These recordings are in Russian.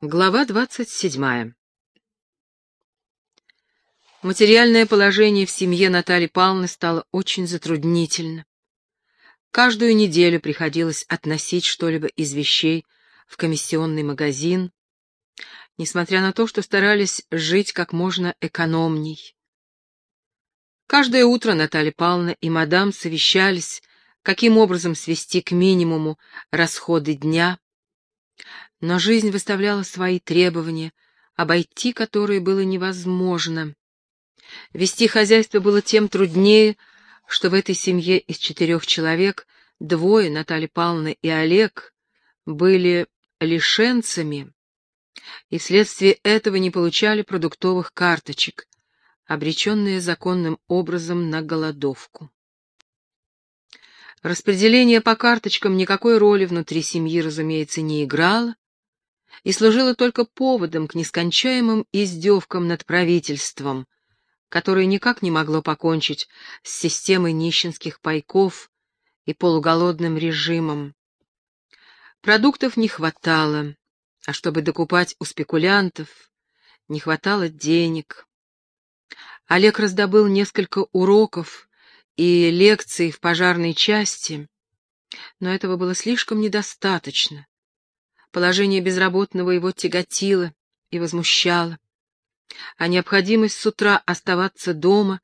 Глава двадцать седьмая. Материальное положение в семье Натальи Павловны стало очень затруднительно. Каждую неделю приходилось относить что-либо из вещей в комиссионный магазин, несмотря на то, что старались жить как можно экономней. Каждое утро Наталья Павловна и мадам совещались, каким образом свести к минимуму расходы дня, но жизнь выставляла свои требования, обойти которые было невозможно. Вести хозяйство было тем труднее, что в этой семье из четырех человек двое, Наталья Павловна и Олег, были лишенцами, и вследствие этого не получали продуктовых карточек, обреченные законным образом на голодовку. Распределение по карточкам никакой роли внутри семьи, разумеется, не играло и служило только поводом к нескончаемым издевкам над правительством, которое никак не могло покончить с системой нищенских пайков и полуголодным режимом. Продуктов не хватало, а чтобы докупать у спекулянтов, не хватало денег. Олег раздобыл несколько уроков и лекций в пожарной части, но этого было слишком недостаточно. Положение безработного его тяготило и возмущало а необходимость с утра оставаться дома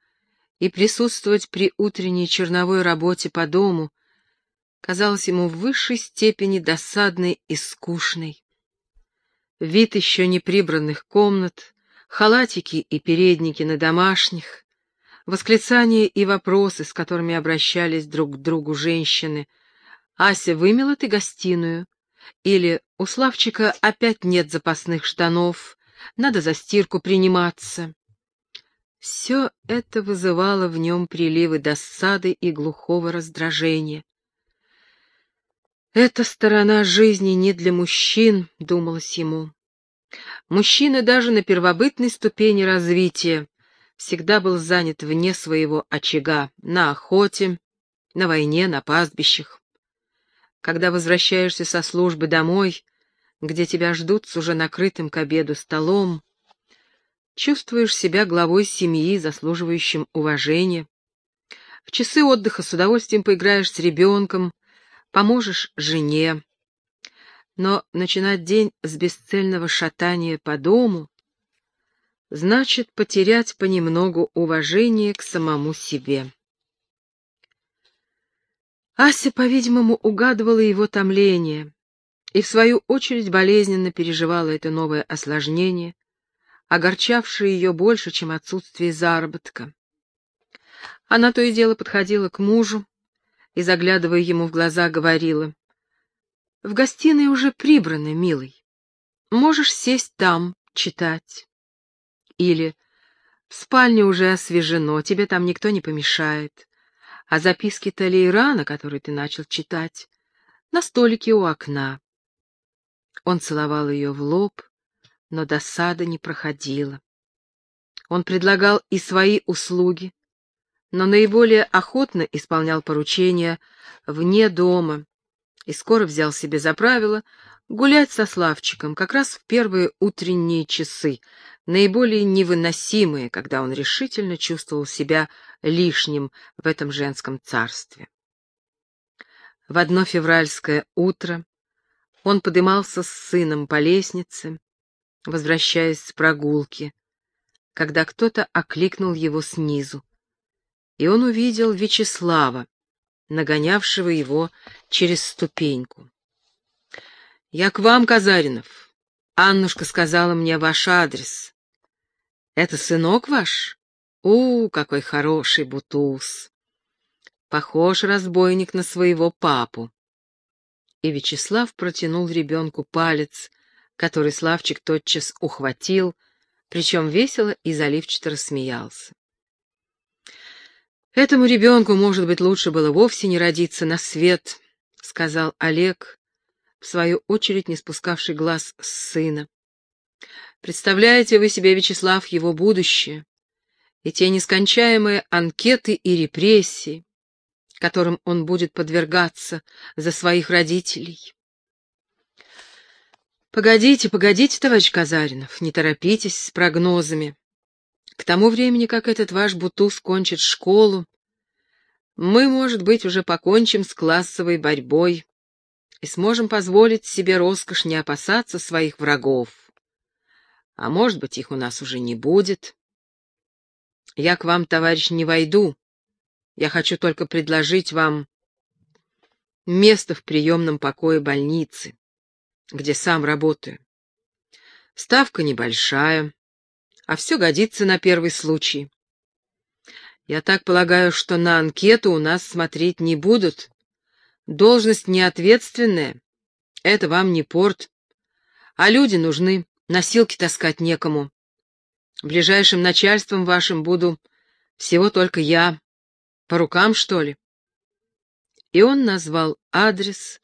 и присутствовать при утренней черновой работе по дому казалось ему в высшей степени досадной и скучной. Вид еще не прибранных комнат, халатики и передники на домашних, восклицания и вопросы, с которыми обращались друг к другу женщины. «Ася, вымела ты гостиную?» Или «У Славчика опять нет запасных штанов, надо за стирку приниматься. Все это вызывало в нем приливы досады и глухого раздражения. «Эта сторона жизни не для мужчин», — думалось ему. Мужчина даже на первобытной ступени развития всегда был занят вне своего очага, на охоте, на войне, на пастбищах. Когда возвращаешься со службы домой, где тебя ждут с уже накрытым к обеду столом, чувствуешь себя главой семьи, заслуживающим уважения. В часы отдыха с удовольствием поиграешь с ребенком, поможешь жене. Но начинать день с бесцельного шатания по дому значит потерять понемногу уважение к самому себе. Ася, по-видимому, угадывала его томление, и в свою очередь болезненно переживала это новое осложнение, огорчавшее ее больше, чем отсутствие заработка. Она то и дело подходила к мужу и, заглядывая ему в глаза, говорила, «В гостиной уже прибрано, милый. Можешь сесть там, читать». Или «В спальне уже освежено, тебе там никто не помешает. А записки Талейрана, которые ты начал читать, на столике у окна. Он целовал ее в лоб, но досада не проходила. Он предлагал и свои услуги, но наиболее охотно исполнял поручения вне дома и скоро взял себе за правило гулять со Славчиком как раз в первые утренние часы, наиболее невыносимые, когда он решительно чувствовал себя лишним в этом женском царстве. В одно февральское утро он подымался с сыном по лестнице, возвращаясь с прогулки, когда кто-то окликнул его снизу, и он увидел Вячеслава, нагонявшего его через ступеньку. «Я к вам, Казаринов. Аннушка сказала мне ваш адрес. Это сынок ваш? У, какой хороший бутуз! Похож разбойник на своего папу и Вячеслав протянул ребенку палец, который Славчик тотчас ухватил, причем весело и заливчато рассмеялся. «Этому ребенку, может быть, лучше было вовсе не родиться на свет», — сказал Олег, в свою очередь не спускавший глаз с сына. «Представляете вы себе, Вячеслав, его будущее и те нескончаемые анкеты и репрессии, которым он будет подвергаться за своих родителей. Погодите, погодите, товарищ Казаринов, не торопитесь с прогнозами. К тому времени, как этот ваш Бутуз кончит школу, мы, может быть, уже покончим с классовой борьбой и сможем позволить себе роскошь не опасаться своих врагов. А может быть, их у нас уже не будет. Я к вам, товарищ, не войду. Я хочу только предложить вам место в приемном покое больницы, где сам работаю. Ставка небольшая, а все годится на первый случай. Я так полагаю, что на анкету у нас смотреть не будут. Должность неответственная. Это вам не порт. А люди нужны, носилки таскать некому. Ближайшим начальством вашим буду всего только я. По рукам, что ли? И он назвал адрес,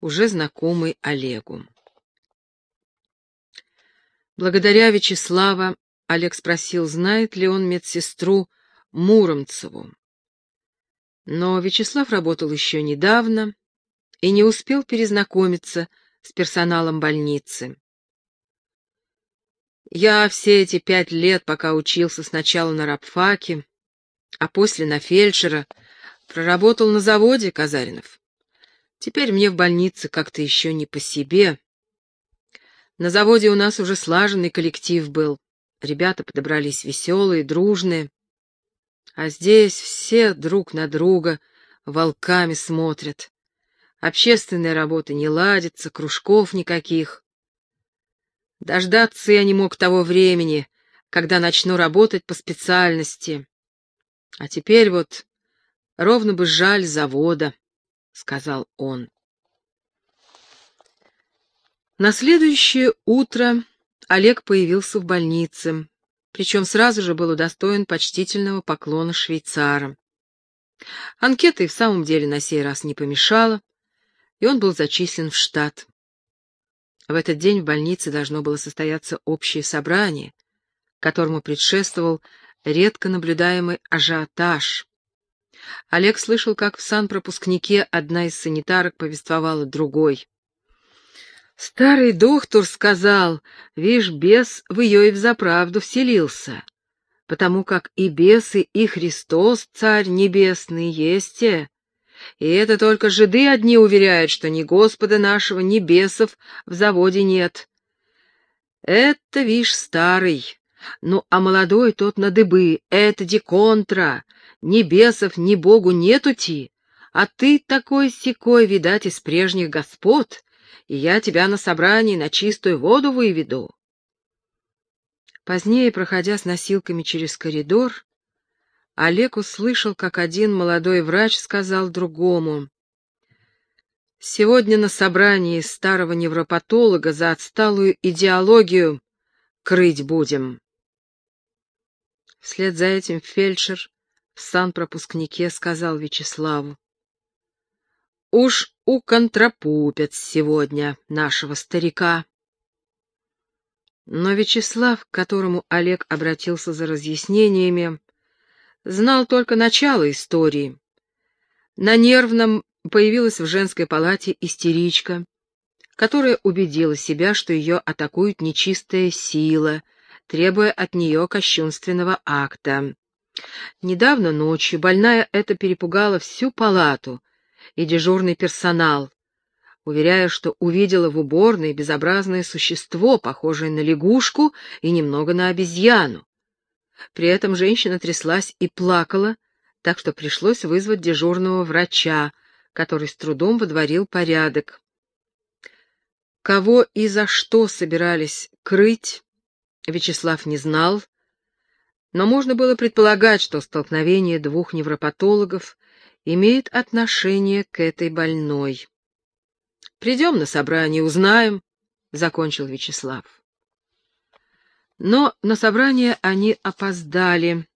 уже знакомый Олегу. Благодаря Вячеслава Олег спросил, знает ли он медсестру Муромцеву. Но Вячеслав работал еще недавно и не успел перезнакомиться с персоналом больницы. Я все эти пять лет, пока учился сначала на рабфаке, а после на фельдшера, проработал на заводе Казаринов. Теперь мне в больнице как-то еще не по себе. На заводе у нас уже слаженный коллектив был. Ребята подобрались веселые, дружные. А здесь все друг на друга волками смотрят. Общественная работа не ладится, кружков никаких. Дождаться я не мог того времени, когда начну работать по специальности. А теперь вот ровно бы жаль завода, — сказал он. На следующее утро Олег появился в больнице, причем сразу же был удостоен почтительного поклона швейцара. Анкета и в самом деле на сей раз не помешала, и он был зачислен в штат. В этот день в больнице должно было состояться общее собрание, которому предшествовал редко наблюдаемый ажиотаж. Олег слышал, как в санпропускнике одна из санитарок повествовала другой. Старый доктор сказал, вишь, бес в ее и взаправду вселился, потому как и бесы, и Христос, Царь Небесный, есть те, и это только жиды одни уверяют, что ни Господа нашего, ни бесов в заводе нет. Это, вишь, старый. Ну, а молодой тот на дыбы, это деконтра. Ни бесов, ни Богу нетути. А ты такой секой, видать, из прежних господ, и я тебя на собрании на чистую воду выведу. Позднее, проходя с носилками через коридор, Олег услышал, как один молодой врач сказал другому. «Сегодня на собрании старого невропатолога за отсталую идеологию крыть будем». Вслед за этим фельдшер в санпропускнике сказал Вячеславу. «Уж у контрапупят сегодня нашего старика». Но Вячеслав, к которому Олег обратился за разъяснениями, знал только начало истории. На нервном появилась в женской палате истеричка, которая убедила себя, что ее атакует нечистая сила, требуя от нее кощунственного акта. Недавно ночью больная это перепугала всю палату и дежурный персонал, уверяя, что увидела в уборной безобразное существо, похожее на лягушку и немного на обезьяну. При этом женщина тряслась и плакала, так что пришлось вызвать дежурного врача, который с трудом водворил порядок. Кого и за что собирались крыть, Вячеслав не знал, но можно было предполагать, что столкновение двух невропатологов имеет отношение к этой больной. «Придем на собрание, узнаем», — закончил Вячеслав. Но на собрание они опоздали,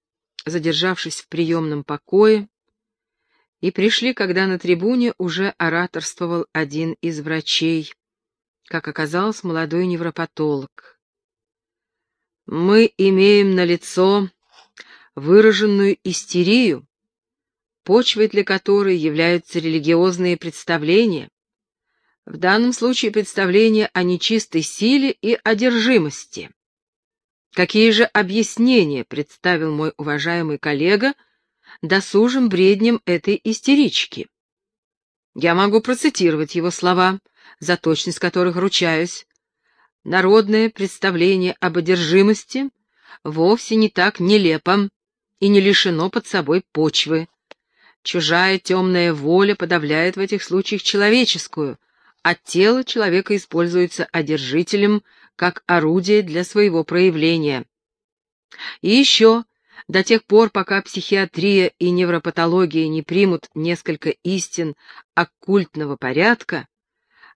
задержавшись в приемном покое, и пришли, когда на трибуне уже ораторствовал один из врачей, как оказалось, молодой невропатолог. Мы имеем на лицо выраженную истерию, почвой для которой являются религиозные представления. В данном случае представление о нечистой силе и одержимости. Какие же объяснения представил мой уважаемый коллега досужим бредням этой истерички? Я могу процитировать его слова, за точность которых ручаюсь. Народное представление об одержимости вовсе не так нелепо и не лишено под собой почвы. Чужая темная воля подавляет в этих случаях человеческую, а тело человека используется одержителем как орудие для своего проявления. И еще, до тех пор, пока психиатрия и невропатология не примут несколько истин оккультного порядка,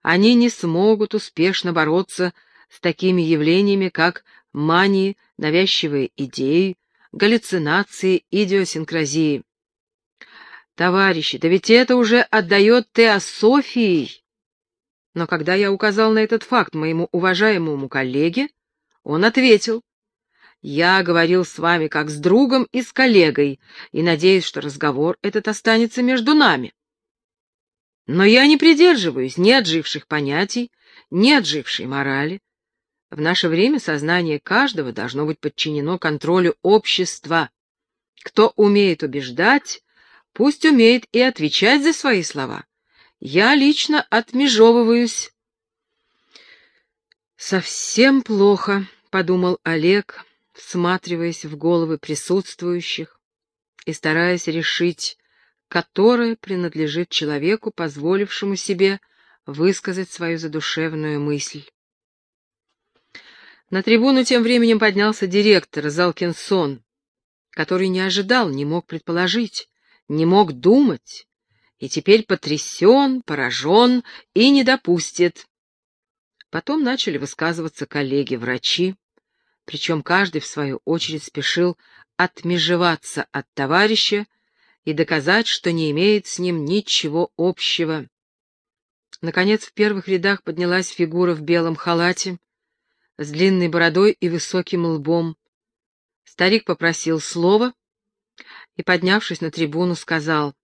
они не смогут успешно бороться с такими явлениями, как мании, навязчивые идеи, галлюцинации, идиосинкразии. Товарищи, да ведь это уже отдает теософией. Но когда я указал на этот факт моему уважаемому коллеге, он ответил, «Я говорил с вами как с другом и с коллегой, и надеюсь, что разговор этот останется между нами. Но я не придерживаюсь ни отживших понятий, ни отжившей морали. В наше время сознание каждого должно быть подчинено контролю общества. Кто умеет убеждать, пусть умеет и отвечать за свои слова. Я лично отмежевываюсь. «Совсем плохо», — подумал Олег, всматриваясь в головы присутствующих и стараясь решить, которое принадлежит человеку, позволившему себе высказать свою задушевную мысль. На трибуну тем временем поднялся директор Залкинсон, который не ожидал, не мог предположить, не мог думать, и теперь потрясен, поражен и не допустит. Потом начали высказываться коллеги-врачи, причем каждый, в свою очередь, спешил отмежеваться от товарища и доказать, что не имеет с ним ничего общего. Наконец, в первых рядах поднялась фигура в белом халате, с длинной бородой и высоким лбом. Старик попросил слова и, поднявшись на трибуну, сказал,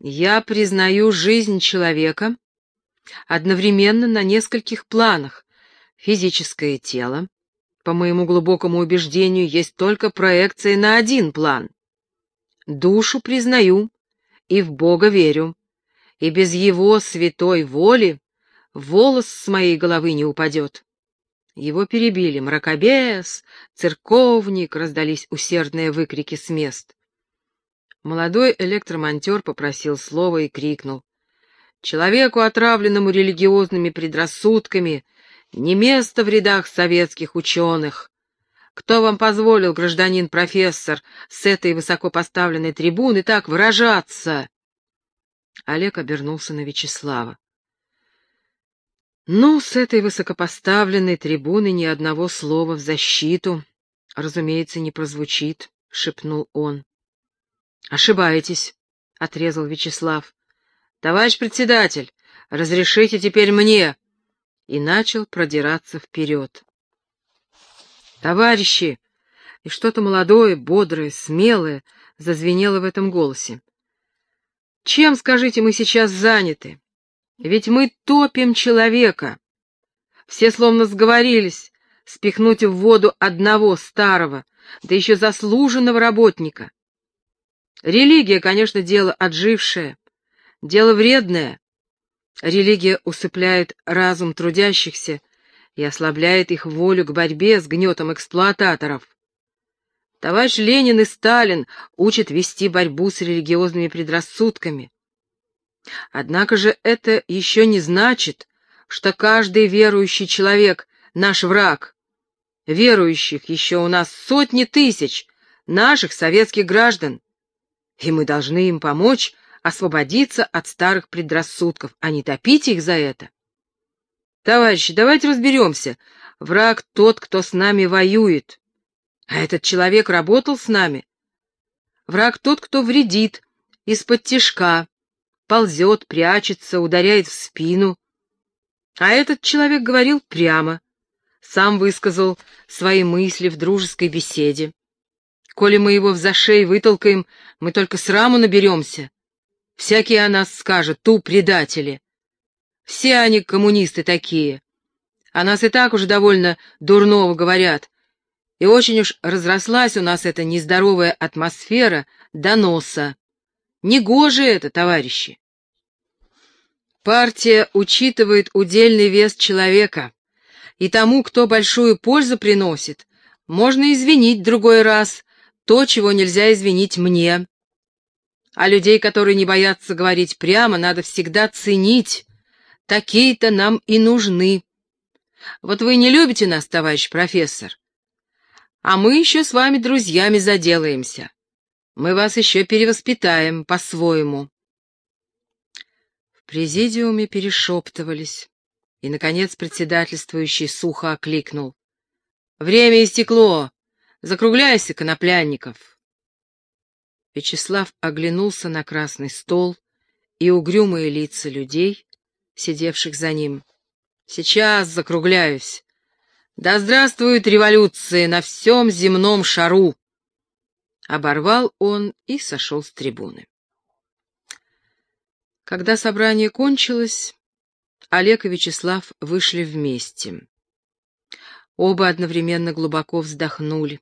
я признаю жизнь человека одновременно на нескольких планах. Физическое тело, по моему глубокому убеждению, есть только проекция на один план. Душу признаю и в Бога верю, и без Его святой воли волос с моей головы не упадет. Его перебили мракобес, церковник, раздались усердные выкрики с мест. Молодой электромонтер попросил слова и крикнул. «Человеку, отравленному религиозными предрассудками, не место в рядах советских ученых. Кто вам позволил, гражданин профессор, с этой высокопоставленной трибуны так выражаться?» Олег обернулся на Вячеслава. «Ну, с этой высокопоставленной трибуны ни одного слова в защиту, разумеется, не прозвучит», — шепнул он. Ошибаетесь, отрезал Вячеслав. Товарищ председатель, разрешите теперь мне. И начал продираться вперед. Товарищи! И что-то молодое, бодрое, смелое зазвенело в этом голосе. Чем, скажите, мы сейчас заняты? Ведь мы топим человека. Все словно сговорились спихнуть в воду одного старого, да еще заслуженного работника. Религия, конечно, дело отжившее, дело вредное. Религия усыпляет разум трудящихся и ослабляет их волю к борьбе с гнетом эксплуататоров. Товарищ Ленин и Сталин учат вести борьбу с религиозными предрассудками. Однако же это еще не значит, что каждый верующий человек — наш враг. Верующих еще у нас сотни тысяч, наших советских граждан и мы должны им помочь освободиться от старых предрассудков, а не топить их за это. Товарищи, давайте разберемся. Враг тот, кто с нами воюет. А этот человек работал с нами. Враг тот, кто вредит, из-под тишка, ползет, прячется, ударяет в спину. А этот человек говорил прямо, сам высказал свои мысли в дружеской беседе. Коли мы его в зашей вытолкаем, мы только сраму наберемся. Всякий о нас скажет, ту предатели. Все они коммунисты такие. О нас и так уже довольно дурного говорят. И очень уж разрослась у нас эта нездоровая атмосфера доноса. Негоже это, товарищи. Партия учитывает удельный вес человека, и тому, кто большую пользу приносит, можно извинить другой раз то, чего нельзя извинить мне. А людей, которые не боятся говорить прямо, надо всегда ценить. Такие-то нам и нужны. Вот вы не любите нас, товарищ профессор, а мы еще с вами друзьями заделаемся. Мы вас еще перевоспитаем по-своему. В президиуме перешептывались, и, наконец, председательствующий сухо окликнул. «Время истекло! Закругляйся, Коноплянников!» Вячеслав оглянулся на красный стол и угрюмые лица людей, сидевших за ним. «Сейчас закругляюсь. Да здравствует революция на всем земном шару!» Оборвал он и сошел с трибуны. Когда собрание кончилось, Олег и Вячеслав вышли вместе. Оба одновременно глубоко вздохнули.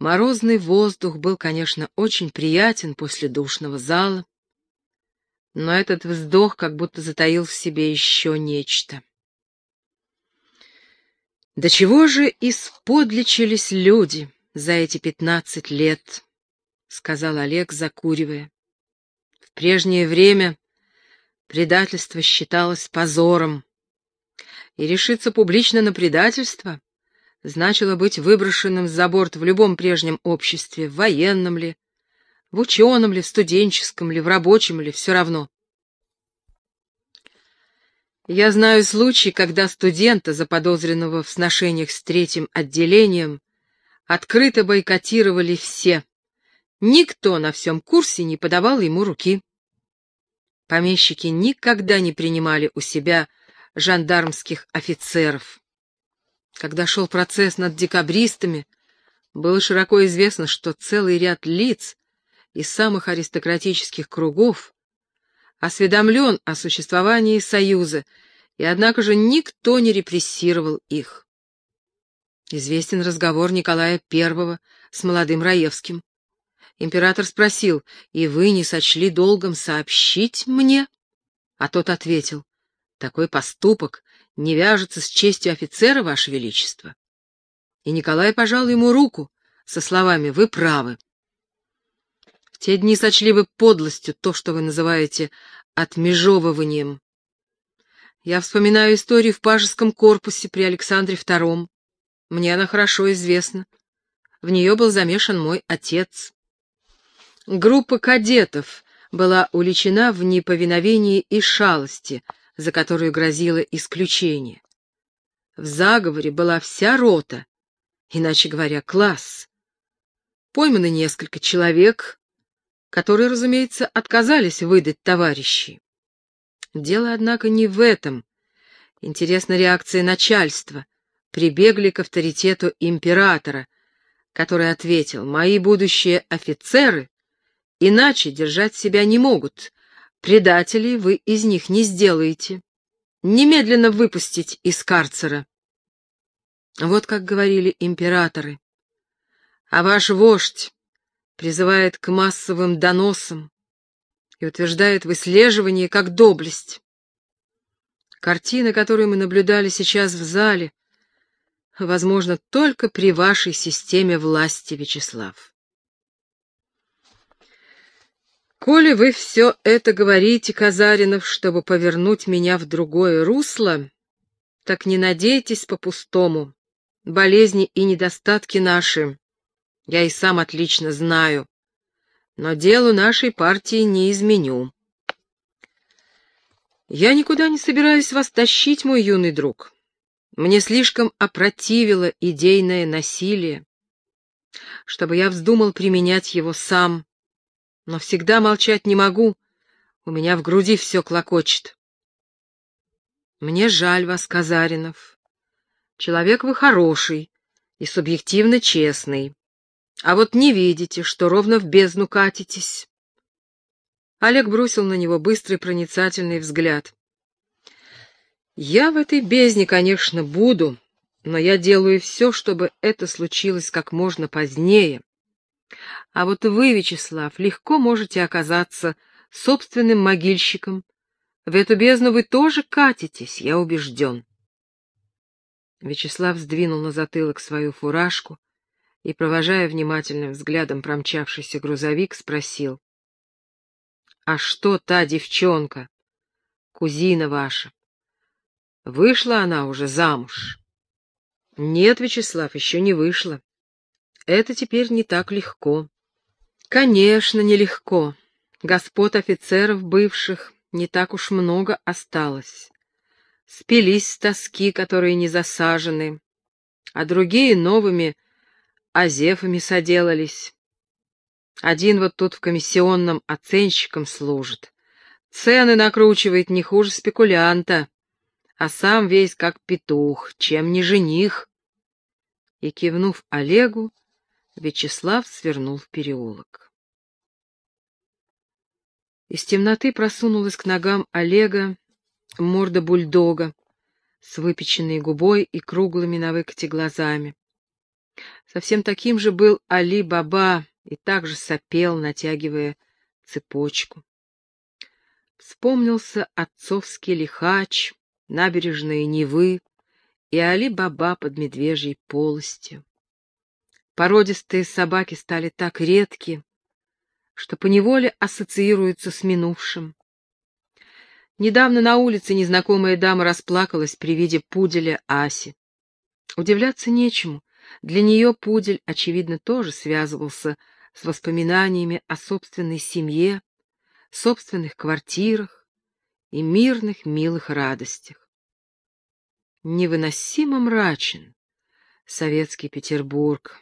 Морозный воздух был, конечно, очень приятен после душного зала, но этот вздох как будто затаил в себе еще нечто. До чего же исподличились люди за эти пятнадцать лет, — сказал Олег, закуривая. В прежнее время предательство считалось позором, и решиться публично на предательство значило быть выброшенным за борт в любом прежнем обществе, в военном ли, в ученом ли, в студенческом ли, в рабочем ли, все равно. Я знаю случай, когда студента, заподозренного в сношениях с третьим отделением, открыто бойкотировали все. Никто на всем курсе не подавал ему руки. Помещики никогда не принимали у себя жандармских офицеров. Когда шел процесс над декабристами, было широко известно, что целый ряд лиц из самых аристократических кругов осведомлен о существовании Союза, и однако же никто не репрессировал их. Известен разговор Николая I с молодым Раевским. Император спросил, «И вы не сочли долгом сообщить мне?» А тот ответил, «Такой поступок не вяжется с честью офицера, Ваше Величество. И Николай пожал ему руку со словами «Вы правы». В те дни сочли бы подлостью то, что вы называете отмежевыванием. Я вспоминаю историю в пажеском корпусе при Александре II. Мне она хорошо известна. В нее был замешан мой отец. Группа кадетов была уличена в неповиновении и шалости — за которую грозило исключение. В заговоре была вся рота, иначе говоря, класс. Пойманы несколько человек, которые, разумеется, отказались выдать товарищей. Дело, однако, не в этом. Интересна реакция начальства. Прибегли к авторитету императора, который ответил, «Мои будущие офицеры иначе держать себя не могут, Предателей вы из них не сделаете. Немедленно выпустить из карцера. Вот как говорили императоры. А ваш вождь призывает к массовым доносам и утверждает выслеживание как доблесть. Картина, которую мы наблюдали сейчас в зале, возможно только при вашей системе власти, Вячеслав. Коли вы все это говорите, Казаринов, чтобы повернуть меня в другое русло, так не надейтесь по-пустому. Болезни и недостатки наши я и сам отлично знаю, но делу нашей партии не изменю. Я никуда не собираюсь вас тащить, мой юный друг. Мне слишком опротивило идейное насилие, чтобы я вздумал применять его сам, но всегда молчать не могу. У меня в груди все клокочет. Мне жаль вас, Казаринов. Человек вы хороший и субъективно честный. А вот не видите, что ровно в бездну катитесь. Олег бросил на него быстрый проницательный взгляд. Я в этой бездне, конечно, буду, но я делаю все, чтобы это случилось как можно позднее. А вот вы, Вячеслав, легко можете оказаться собственным могильщиком. В эту бездну вы тоже катитесь, я убежден. Вячеслав сдвинул на затылок свою фуражку и, провожая внимательным взглядом промчавшийся грузовик, спросил. — А что та девчонка, кузина ваша? Вышла она уже замуж? — Нет, Вячеслав, еще не вышла. Это теперь не так легко. — Конечно, нелегко. Господ офицеров бывших не так уж много осталось спились тоски, которые не засажены, а другие новыми азефами соделались. Один вот тут в комиссионном оценщиком служит. Цены накручивает не хуже спекулянта, а сам весь как петух, чем не жених. И, кивнув Олегу, Вячеслав свернул в переулок. Из темноты просунулась к ногам Олега морда бульдога с выпеченной губой и круглыми на выкате глазами. Совсем таким же был Али Баба и также сопел, натягивая цепочку. Вспомнился отцовский лихач, набережные Невы и Али Баба под медвежьей полостью. Породистые собаки стали так редки, что поневоле ассоциируются с минувшим. Недавно на улице незнакомая дама расплакалась при виде пуделя Аси. Удивляться нечему. Для нее пудель, очевидно, тоже связывался с воспоминаниями о собственной семье, собственных квартирах и мирных, милых радостях. Невыносимо мрачен советский Петербург,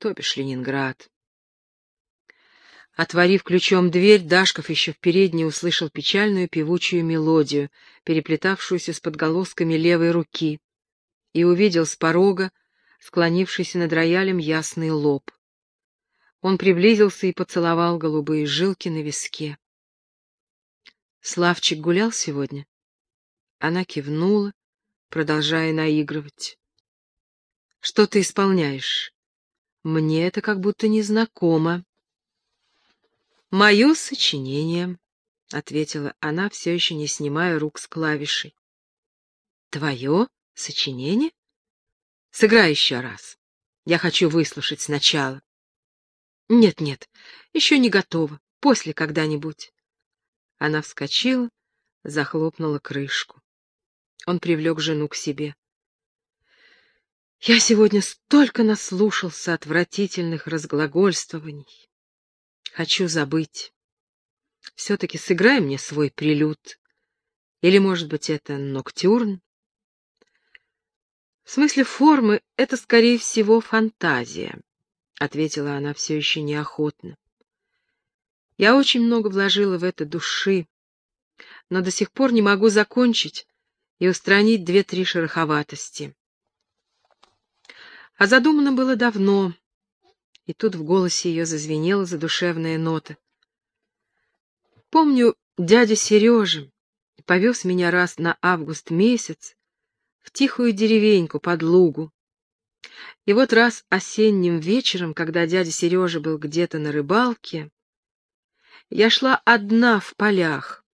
то бишь Ленинград. Отворив ключом дверь, Дашков еще в передней услышал печальную певучую мелодию, переплетавшуюся с подголосками левой руки, и увидел с порога склонившийся над роялем ясный лоб. Он приблизился и поцеловал голубые жилки на виске. «Славчик гулял сегодня?» Она кивнула, продолжая наигрывать. «Что ты исполняешь? Мне это как будто незнакомо». «Мое сочинение», — ответила она, все еще не снимая рук с клавишей. «Твое сочинение? Сыграй еще раз. Я хочу выслушать сначала». «Нет-нет, еще не готово. После когда-нибудь». Она вскочила, захлопнула крышку. Он привлек жену к себе. «Я сегодня столько наслушался отвратительных разглагольствований. Хочу забыть. Все-таки сыграй мне свой прилюд. Или, может быть, это ноктюрн? В смысле формы это, скорее всего, фантазия, — ответила она все еще неохотно. Я очень много вложила в это души, но до сих пор не могу закончить и устранить две-три шероховатости. А задумано было давно, и тут в голосе ее зазвенела задушевная нота. Помню, дядя Сережа повез меня раз на август месяц в тихую деревеньку под лугу. И вот раз осенним вечером, когда дядя Сережа был где-то на рыбалке, я шла одна в полях,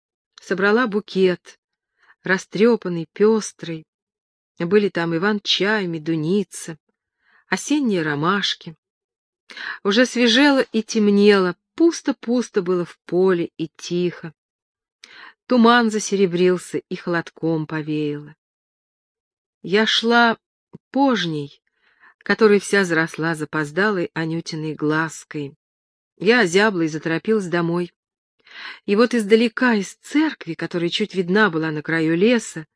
собрала букет, растрепанный, пестрый. Были там иван-чай, медуница, осенние ромашки. Уже свежело и темнело, пусто-пусто было в поле и тихо. Туман засеребрился и холодком повеяло. Я шла пожней, которой вся заросла запоздалой Анютиной глазкой. Я озябла и заторопилась домой. И вот издалека из церкви, которая чуть видна была на краю леса,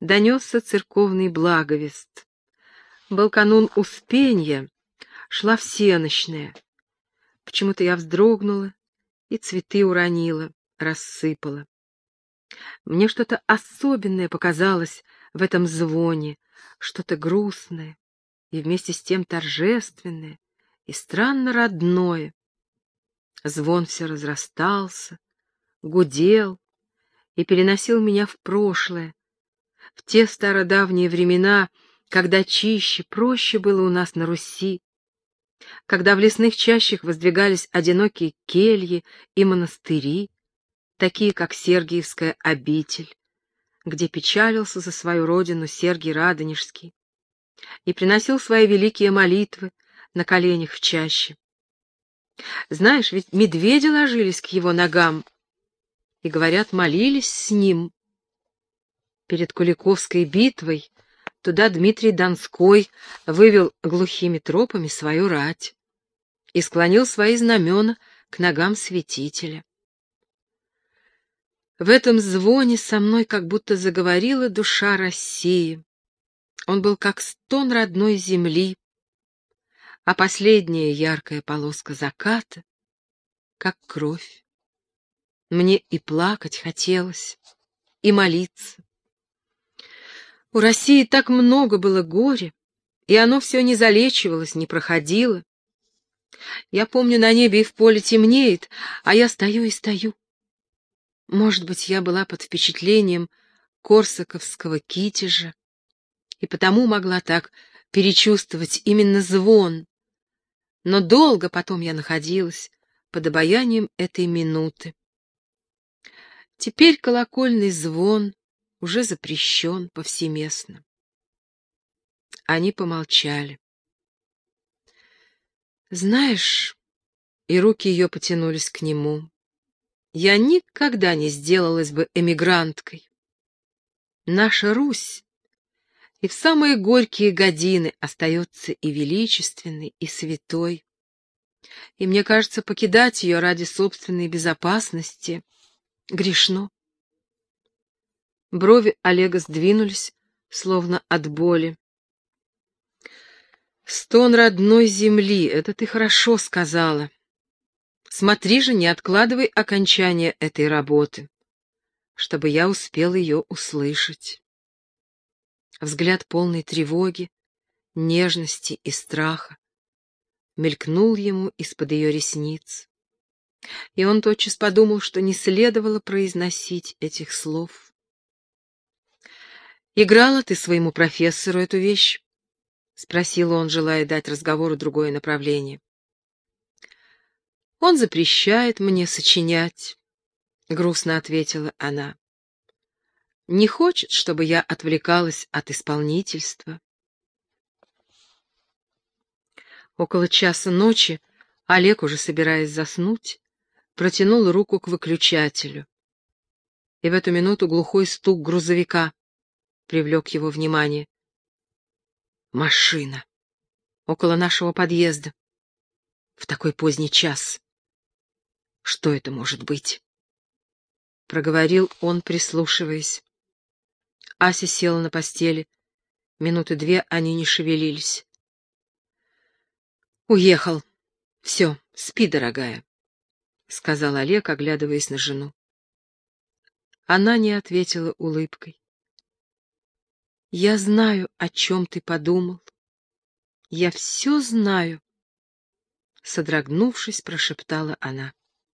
донесся церковный благовест. Был канун Успенья, шла всеночная. Почему-то я вздрогнула и цветы уронила, рассыпала. Мне что-то особенное показалось в этом звоне, что-то грустное и вместе с тем торжественное и странно родное. Звон все разрастался, гудел и переносил меня в прошлое, в те стародавние времена, когда чище, проще было у нас на Руси, когда в лесных чащах воздвигались одинокие кельи и монастыри, такие как Сергиевская обитель, где печалился за свою родину Сергий Радонежский и приносил свои великие молитвы на коленях в чаще. Знаешь, ведь медведи ложились к его ногам и, говорят, молились с ним. Перед Куликовской битвой туда Дмитрий Донской вывел глухими тропами свою рать и склонил свои знамена к ногам святителя. В этом звоне со мной как будто заговорила душа России. Он был как стон родной земли, а последняя яркая полоска заката — как кровь. Мне и плакать хотелось, и молиться. У России так много было горя, и оно все не залечивалось, не проходило. Я помню, на небе и в поле темнеет, а я стою и стою. Может быть, я была под впечатлением корсаковского китежа, и потому могла так перечувствовать именно звон. Но долго потом я находилась под обаянием этой минуты. Теперь колокольный звон уже запрещен повсеместно. Они помолчали. Знаешь, и руки ее потянулись к нему, я никогда не сделалась бы эмигранткой. Наша Русь и в самые горькие годины остается и величественной, и святой. И мне кажется, покидать ее ради собственной безопасности грешно. Брови Олега сдвинулись, словно от боли. «Стон родной земли, это ты хорошо сказала. Смотри же, не откладывай окончание этой работы, чтобы я успел ее услышать». Взгляд полной тревоги, нежности и страха мелькнул ему из-под ее ресниц. И он тотчас подумал, что не следовало произносить этих слов. «Играла ты своему профессору эту вещь?» — спросил он, желая дать разговору другое направление. «Он запрещает мне сочинять», — грустно ответила она не хочет, чтобы я отвлекалась от исполнительства. Около часа ночи Олег, уже собираясь заснуть, протянул руку к выключателю. И в эту минуту глухой стук грузовика привлек его внимание. Машина. Около нашего подъезда. В такой поздний час. Что это может быть? Проговорил он, прислушиваясь. Ася села на постели. Минуты две они не шевелились. «Уехал. Все, спи, дорогая», — сказал Олег, оглядываясь на жену. Она не ответила улыбкой. «Я знаю, о чем ты подумал. Я все знаю», — содрогнувшись, прошептала она.